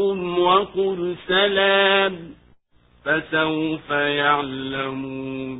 عنهم وقل سلام فسوف يعلمون